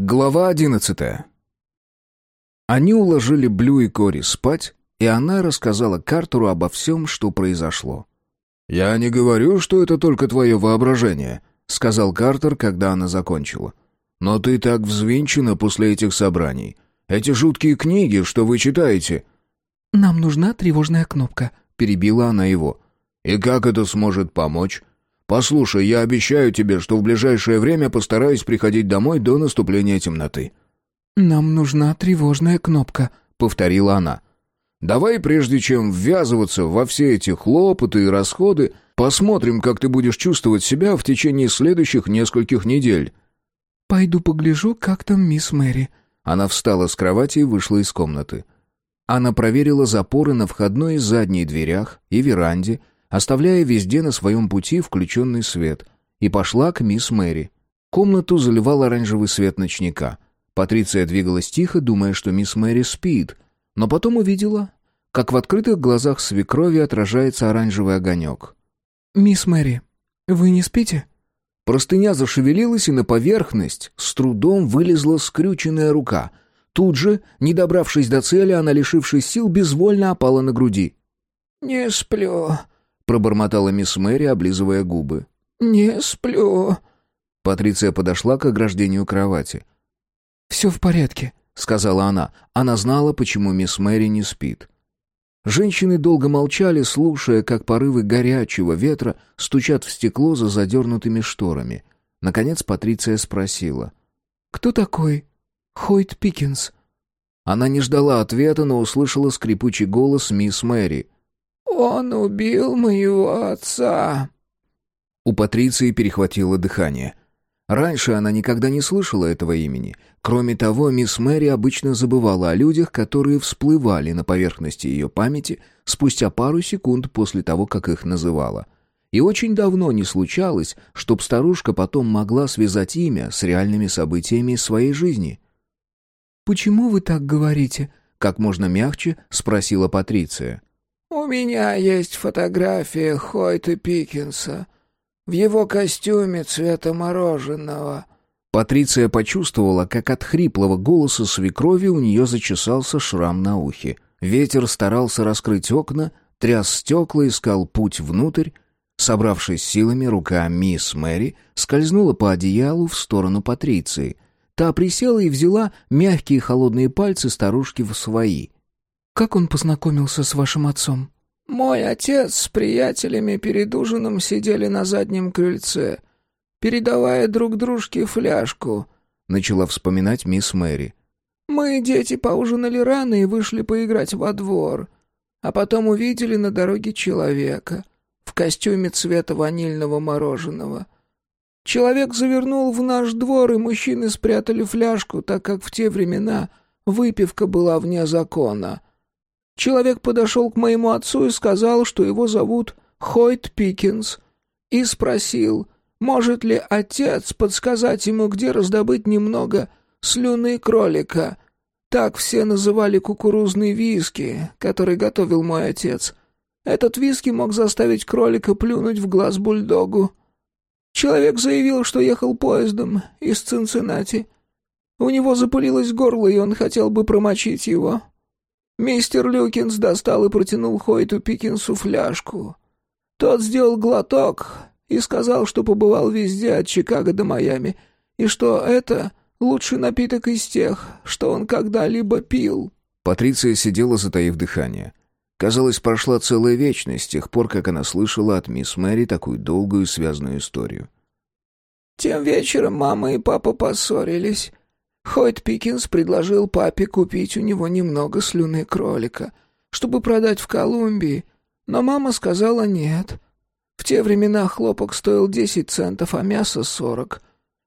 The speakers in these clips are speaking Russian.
Глава одиннадцатая. Они уложили Блю и Кори спать, и она рассказала Картеру обо всем, что произошло. «Я не говорю, что это только твое воображение», — сказал Картер, когда она закончила. «Но ты так взвинчена после этих собраний. Эти жуткие книги, что вы читаете...» «Нам нужна тревожная кнопка», — перебила она его. «И как это сможет помочь? Послушай, я обещаю тебе, что в ближайшее время постараюсь приходить домой до наступления темноты». «Нам нужна тревожная кнопка», — повторила она. «Давай, прежде чем ввязываться во все эти хлопоты и расходы, посмотрим, как ты будешь чувствовать себя в течение следующих нескольких недель». «Пойду погляжу, как там мисс Мэри». Она встала с кровати и вышла из комнаты. Она проверила запоры на входной и задней дверях и веранде, оставляя везде на своем пути включенный свет, и пошла к мисс Мэри. Комнату заливал оранжевый свет ночника. Патриция двигалась тихо, думая, что мисс Мэри спит, но потом увидела, как в открытых глазах свекрови отражается оранжевый огонек. «Мисс Мэри, вы не спите?» Простыня зашевелилась, и на поверхность с трудом вылезла скрюченная рука. Тут же, не добравшись до цели, она, лишившись сил, безвольно опала на груди. «Не сплю», пробормотала мисс Мэри, облизывая губы. «Не сплю». Патриция подошла к ограждению кровати. «Все в порядке», — сказала она. Она знала, почему мисс Мэри не спит. Женщины долго молчали, слушая, как порывы горячего ветра стучат в стекло за задернутыми шторами. Наконец Патриция спросила. «Кто такой Хойт Пикинс?» Она не ждала ответа, но услышала скрипучий голос мисс Мэри. «Он убил моего отца». У Патриции перехватило дыхание. Раньше она никогда не слышала этого имени. Кроме того, мисс Мэри обычно забывала о людях, которые всплывали на поверхности ее памяти спустя пару секунд после того, как их называла. И очень давно не случалось, чтоб старушка потом могла связать имя с реальными событиями своей жизни. «Почему вы так говорите?» — как можно мягче спросила Патриция. «У меня есть фотография Хойта Пикинса в его костюме цвета мороженого». Патриция почувствовала, как от хриплого голоса свекрови у нее зачесался шрам на ухе. Ветер старался раскрыть окна, тряс стекла, искал путь внутрь. Собравшись силами, рука мисс Мэри скользнула по одеялу в сторону Патриции. Та присела и взяла мягкие холодные пальцы старушки в свои — «Как он познакомился с вашим отцом?» «Мой отец с приятелями перед ужином сидели на заднем крыльце, передавая друг дружке фляжку», — начала вспоминать мисс Мэри. «Мы, дети, поужинали рано и вышли поиграть во двор, а потом увидели на дороге человека в костюме цвета ванильного мороженого». Человек завернул в наш двор, и мужчины спрятали фляжку, так как в те времена выпивка была вне закона. Человек подошел к моему отцу и сказал, что его зовут Хойт Пикинс, и спросил, может ли отец подсказать ему, где раздобыть немного слюны кролика. Так все называли кукурузный виски, который готовил мой отец. Этот виски мог заставить кролика плюнуть в глаз бульдогу. Человек заявил, что ехал поездом из Цинциннати. У него запылилось горло, и он хотел бы промочить его. Мистер Люкинс достал и протянул Хойту Пикинсу фляжку. Тот сделал глоток и сказал, что побывал везде от Чикаго до Майами, и что это лучший напиток из тех, что он когда-либо пил. Патриция сидела, затаив дыхание. Казалось, прошла целая вечность с тех пор, как она слышала от мисс Мэри такую долгую связанную историю. Тем вечером мама и папа поссорились. Хойт Пикинс предложил папе купить у него немного слюны кролика, чтобы продать в Колумбии, но мама сказала нет. В те времена хлопок стоил десять центов, а мясо — сорок.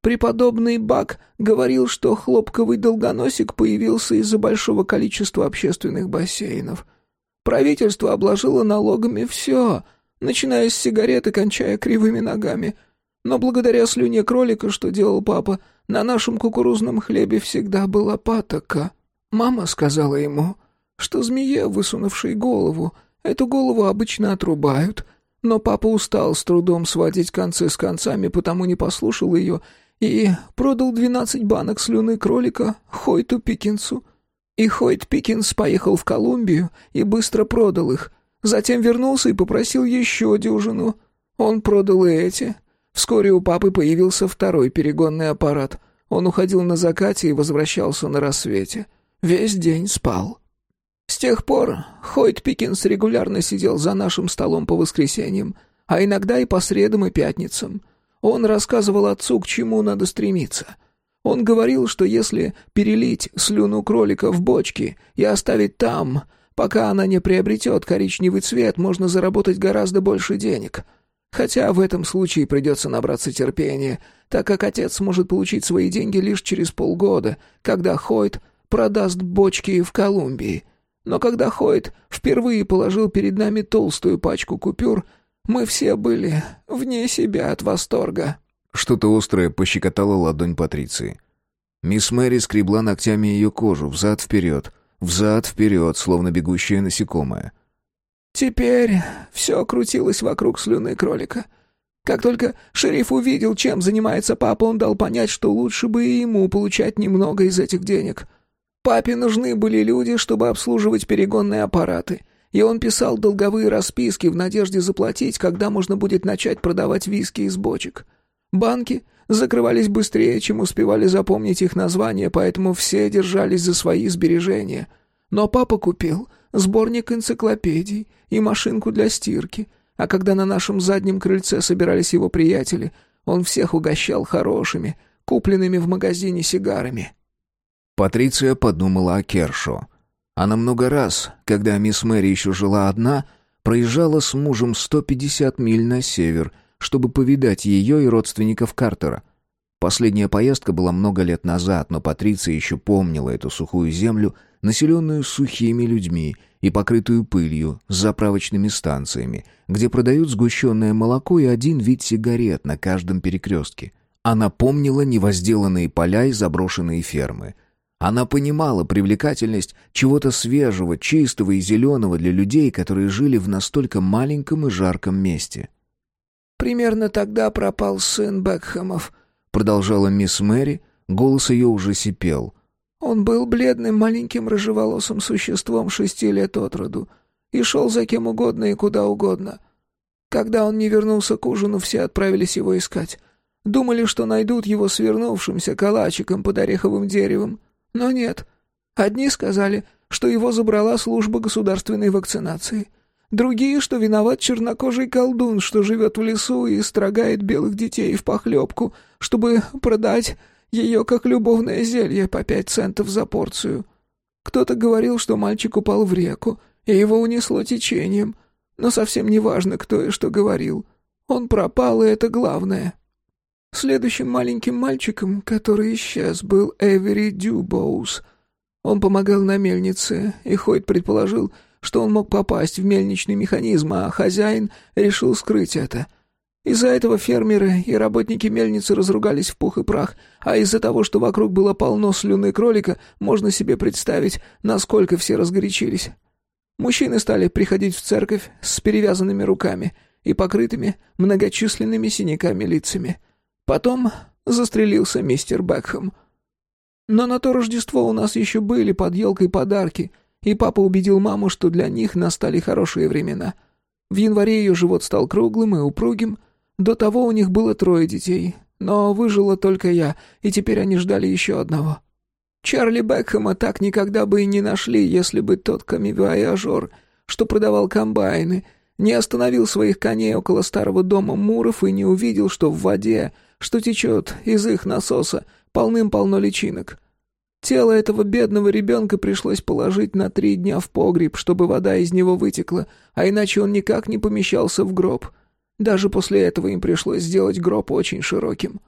Преподобный Бак говорил, что хлопковый долгоносик появился из-за большого количества общественных бассейнов. Правительство обложило налогами все, начиная с сигарет и кончая кривыми ногами. Но благодаря слюне кролика, что делал папа, — на нашем кукурузном хлебе всегда была патока. Мама сказала ему, что змее, высунувшей голову, эту голову обычно отрубают, но папа устал с трудом сводить концы с концами, потому не послушал ее и продал двенадцать банок слюны кролика Хойту Пикинсу. И Хойт Пикинс поехал в Колумбию и быстро продал их. Затем вернулся и попросил еще дюжину. Он продал и эти. Вскоре у папы появился второй перегонный аппарат. Он уходил на закате и возвращался на рассвете. Весь день спал. С тех пор Хойт Пикинс регулярно сидел за нашим столом по воскресеньям, а иногда и по средам и пятницам. Он рассказывал отцу, к чему надо стремиться. Он говорил, что если перелить слюну кролика в бочки и оставить там, пока она не приобретет коричневый цвет, можно заработать гораздо больше денег. Хотя в этом случае придется набраться терпения, так как отец может получить свои деньги лишь через полгода, когда Хойт продаст бочки в Колумбии. Но когда Хойт впервые положил перед нами толстую пачку купюр, мы все были вне себя от восторга». Что-то острое пощекотало ладонь Патриции. Мисс Мэри скребла ногтями ее кожу, взад-вперед, взад-вперед, словно бегущее насекомое. Теперь все крутилось вокруг слюны кролика. Как только шериф увидел, чем занимается папа, он дал понять, что лучше бы и ему получать немного из этих денег. Папе нужны были люди, чтобы обслуживать перегонные аппараты — и он писал долговые расписки в надежде заплатить, когда можно будет начать продавать виски из бочек. Банки закрывались быстрее, чем успевали запомнить их названия, поэтому все держались за свои сбережения. Но папа купил сборник энциклопедий и машинку для стирки, а когда на нашем заднем крыльце собирались его приятели, он всех угощал хорошими, купленными в магазине сигарами. Патриция подумала о Кершо — она много раз, когда мисс Мэри еще жила одна, проезжала с мужем 150 миль на север, чтобы повидать ее и родственников Картера. Последняя поездка была много лет назад, но Патриция еще помнила эту сухую землю, населенную сухими людьми и покрытую пылью с заправочными станциями, где продают сгущенное молоко и один вид сигарет на каждом перекрестке. Она помнила невозделанные поля и заброшенные фермы — она понимала привлекательность чего-то свежего, чистого и зеленого для людей, которые жили в настолько маленьком и жарком месте. «Примерно тогда пропал сын Бекхэмов», — продолжала мисс Мэри, голос ее уже сипел. «Он был бледным маленьким рыжеволосым существом шести лет от роду и шел за кем угодно и куда угодно. Когда он не вернулся к ужину, все отправились его искать. Думали, что найдут его свернувшимся калачиком под ореховым деревом». Но нет. Одни сказали, что его забрала служба государственной вакцинации. Другие, что виноват чернокожий колдун, что живет в лесу и строгает белых детей в похлебку, чтобы продать ее как любовное зелье по пять центов за порцию. Кто-то говорил, что мальчик упал в реку, и его унесло течением. Но совсем не важно, кто и что говорил. Он пропал, и это главное. Следующим маленьким мальчиком, который исчез, был Эвери Дюбоус. Он помогал на мельнице, и Хойт предположил, что он мог попасть в мельничный механизм, а хозяин решил скрыть это. Из-за этого фермеры и работники мельницы разругались в пух и прах, а из-за того, что вокруг было полно слюны кролика, можно себе представить, насколько все разгорячились. Мужчины стали приходить в церковь с перевязанными руками и покрытыми многочисленными синяками лицами. Потом застрелился мистер Бекхэм. Но на то Рождество у нас еще были под елкой подарки, и папа убедил маму, что для них настали хорошие времена. В январе ее живот стал круглым и упругим. До того у них было трое детей, но выжила только я, и теперь они ждали еще одного. Чарли Бекхэма так никогда бы и не нашли, если бы тот камевояжер, что продавал комбайны, не остановил своих коней около старого дома Муров и не увидел, что в воде что течет из их насоса, полным-полно личинок. Тело этого бедного ребенка пришлось положить на три дня в погреб, чтобы вода из него вытекла, а иначе он никак не помещался в гроб. Даже после этого им пришлось сделать гроб очень широким.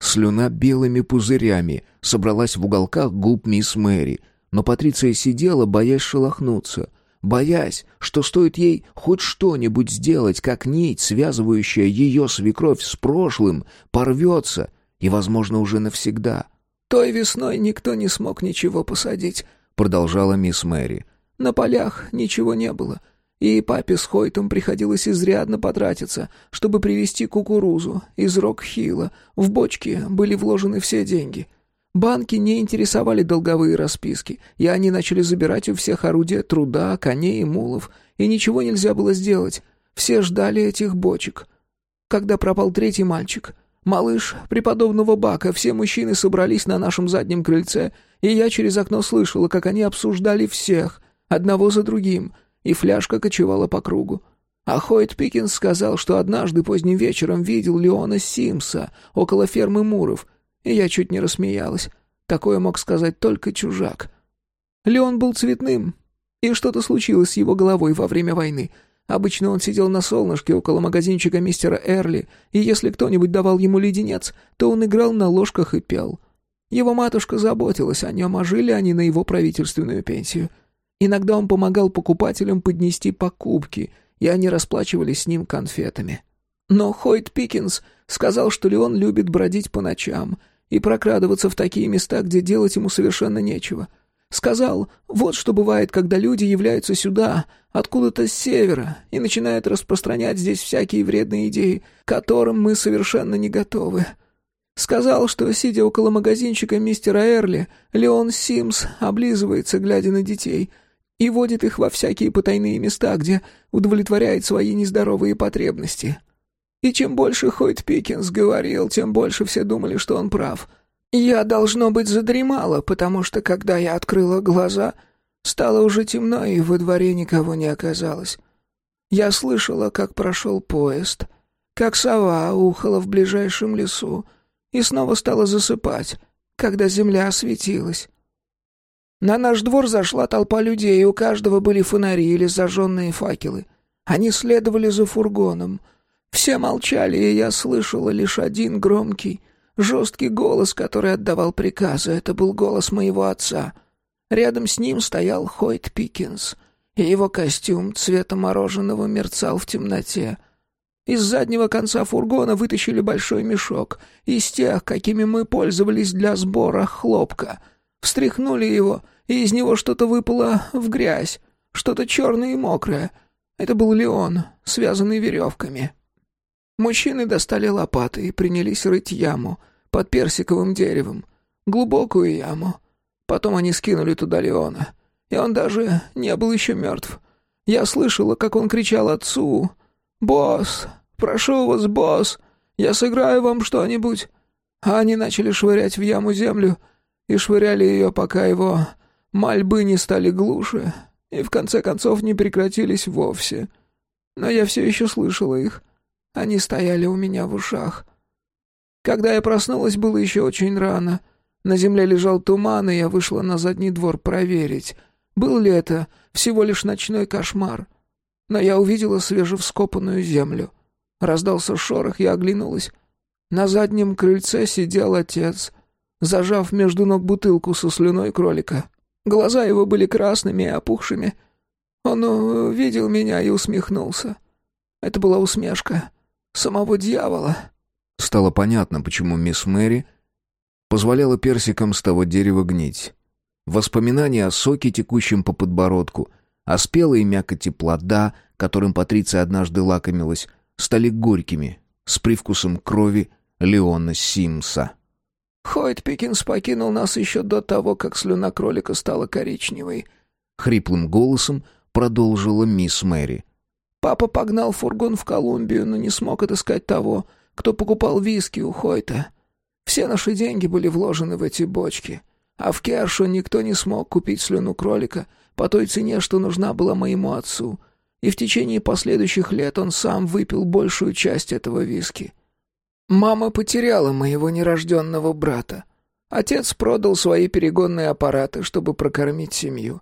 Слюна белыми пузырями собралась в уголках губ мисс Мэри, но Патриция сидела, боясь шелохнуться — боясь, что стоит ей хоть что-нибудь сделать, как нить, связывающая ее свекровь с прошлым, порвется, и, возможно, уже навсегда. «Той весной никто не смог ничего посадить», — продолжала мисс Мэри. «На полях ничего не было, И папе с Хойтом приходилось изрядно потратиться, чтобы привезти кукурузу из Рокхилла. В бочки были вложены все деньги. Банки не интересовали долговые расписки, и они начали забирать у всех орудия труда, коней и мулов, и ничего нельзя было сделать. Все ждали этих бочек. Когда пропал третий мальчик, малыш преподобного Бака, все мужчины собрались на нашем заднем крыльце, и я через окно слышала, как они обсуждали всех, одного за другим, и фляжка кочевала по кругу. А Хойт Пикинс сказал, что однажды поздним вечером видел Леона Симса около фермы Муров, и я чуть не рассмеялась. Такое мог сказать только чужак. Леон был цветным, и что-то случилось с его головой во время войны — Обычно он сидел на солнышке около магазинчика мистера Эрли, и если кто-нибудь давал ему леденец, то он играл на ложках и пел. Его матушка заботилась о нем, а жили они на его правительственную пенсию. Иногда он помогал покупателям поднести покупки, и они расплачивались с ним конфетами. Но Хойт Пикинс сказал, что Леон любит бродить по ночам и прокрадываться в такие места, где делать ему совершенно нечего — Сказал, вот что бывает, когда люди являются сюда, откуда-то с севера, и начинают распространять здесь всякие вредные идеи, которым мы совершенно не готовы. Сказал, что, сидя около магазинчика мистера Эрли, Леон Симс облизывается, глядя на детей, и водит их во всякие потайные места, где удовлетворяет свои нездоровые потребности. И чем больше Хойт Пикинс говорил, тем больше все думали, что он прав — я, должно быть, задремала, потому что, когда я открыла глаза, стало уже темно, и во дворе никого не оказалось. Я слышала, как прошел поезд, как сова ухала в ближайшем лесу, и снова стала засыпать, когда земля осветилась. На наш двор зашла толпа людей, и у каждого были фонари или зажженные факелы. Они следовали за фургоном. Все молчали, и я слышала лишь один громкий, Жесткий голос, который отдавал приказы, это был голос моего отца. Рядом с ним стоял Хойт Пикинс, и его костюм цвета мороженого мерцал в темноте. Из заднего конца фургона вытащили большой мешок, из тех, какими мы пользовались для сбора хлопка. Встряхнули его, и из него что-то выпало в грязь, что-то черное и мокрое. Это был Леон, связанный веревками. Мужчины достали лопаты и принялись рыть яму — под персиковым деревом. Глубокую яму. Потом они скинули туда Леона. И он даже не был еще мертв. Я слышала, как он кричал отцу. «Босс! Прошу вас, босс! Я сыграю вам что-нибудь!» А они начали швырять в яму землю и швыряли ее, пока его мольбы не стали глуше и в конце концов не прекратились вовсе. Но я все еще слышала их. Они стояли у меня в ушах. Когда я проснулась, было еще очень рано. На земле лежал туман, и я вышла на задний двор проверить, был ли это всего лишь ночной кошмар. Но я увидела свежевскопанную землю. Раздался шорох, я оглянулась. На заднем крыльце сидел отец, зажав между ног бутылку со слюной кролика. Глаза его были красными и опухшими. Он увидел меня и усмехнулся. Это была усмешка самого дьявола. Стало понятно, почему мисс Мэри позволяла персикам с того дерева гнить. Воспоминания о соке, текущем по подбородку, о спелой мякоти плода, которым Патриция однажды лакомилась, стали горькими, с привкусом крови Леона Симса. «Хойт Пикинс покинул нас еще до того, как слюна кролика стала коричневой», — хриплым голосом продолжила мисс Мэри. «Папа погнал фургон в Колумбию, но не смог отыскать того, кто покупал виски у Хойта. Все наши деньги были вложены в эти бочки. А в Кершу никто не смог купить слюну кролика по той цене, что нужна была моему отцу. И в течение последующих лет он сам выпил большую часть этого виски. Мама потеряла моего нерожденного брата. Отец продал свои перегонные аппараты, чтобы прокормить семью.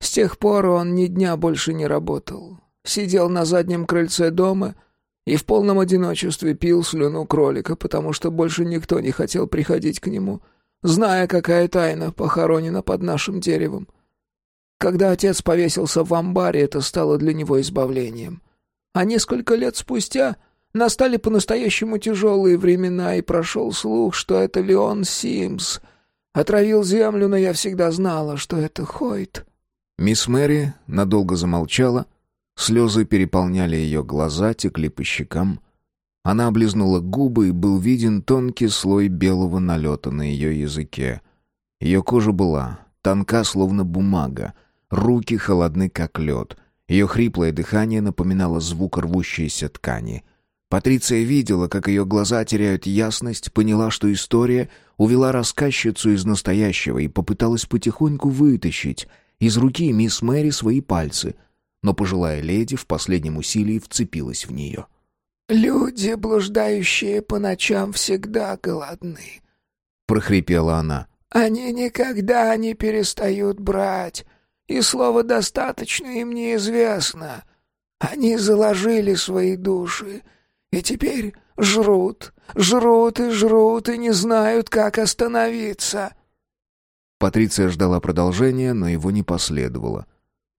С тех пор он ни дня больше не работал. Сидел на заднем крыльце дома — и в полном одиночестве пил слюну кролика, потому что больше никто не хотел приходить к нему, зная, какая тайна похоронена под нашим деревом. Когда отец повесился в амбаре, это стало для него избавлением. А несколько лет спустя настали по-настоящему тяжелые времена, и прошел слух, что это Леон Симс. Отравил землю, но я всегда знала, что это Хойт. Мисс Мэри надолго замолчала, Слезы переполняли ее глаза, текли по щекам. Она облизнула губы, и был виден тонкий слой белого налета на ее языке. Ее кожа была тонка, словно бумага, руки холодны, как лед. Ее хриплое дыхание напоминало звук рвущейся ткани. Патриция видела, как ее глаза теряют ясность, поняла, что история увела рассказчицу из настоящего и попыталась потихоньку вытащить из руки мисс Мэри свои пальцы, но пожилая леди в последнем усилии вцепилась в нее. «Люди, блуждающие по ночам, всегда голодны», — прохрипела она. «Они никогда не перестают брать, и слова «достаточно» им неизвестно. Они заложили свои души, и теперь жрут, жрут и жрут, и не знают, как остановиться». Патриция ждала продолжения, но его не последовало.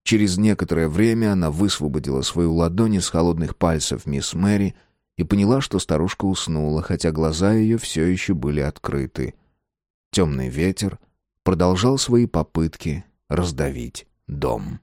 Через некоторое время она высвободила свою ладонь из холодных пальцев мисс Мэри и поняла, что старушка уснула, хотя глаза ее все еще были открыты. Темный ветер продолжал свои попытки раздавить дом.